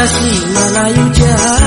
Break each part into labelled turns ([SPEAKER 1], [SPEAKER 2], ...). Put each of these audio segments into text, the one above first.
[SPEAKER 1] lembut tangan dan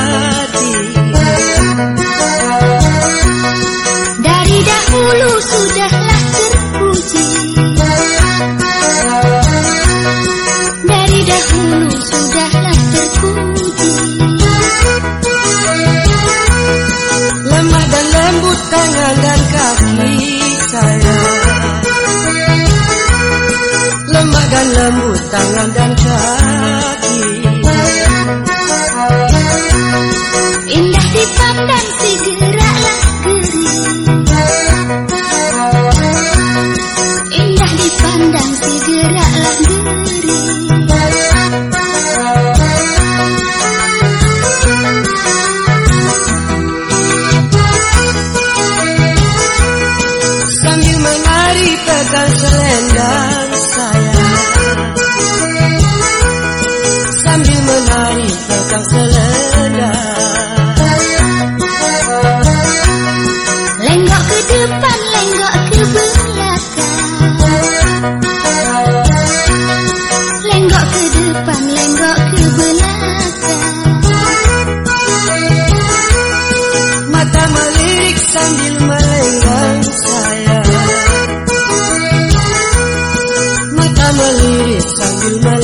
[SPEAKER 2] Mala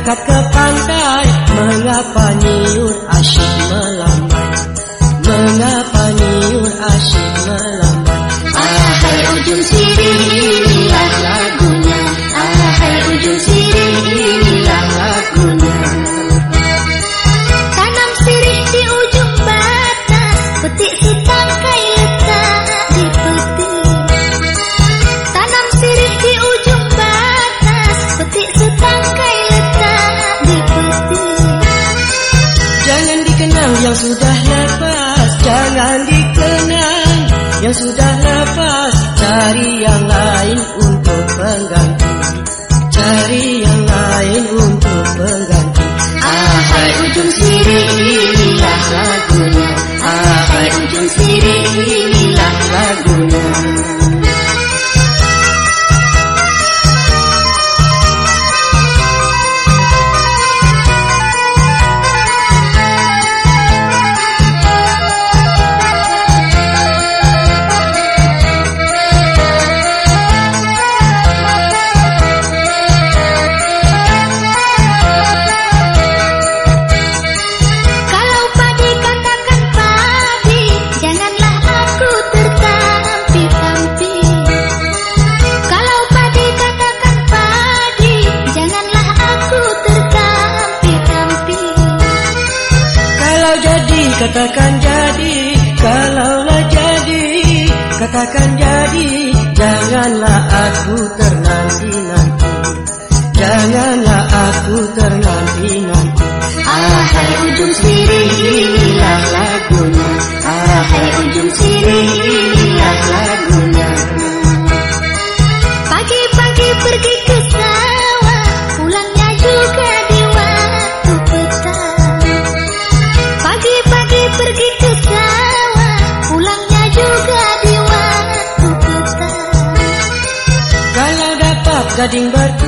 [SPEAKER 1] dekat ke pantai mengapa sudah lepas jangan dikenang. Yang sudah lepas cari yang lain untuk pengganti cari yang lain untuk pengganti
[SPEAKER 2] ahai ujung sirih lagunya. Ahai ujung sirih
[SPEAKER 1] Gading Bird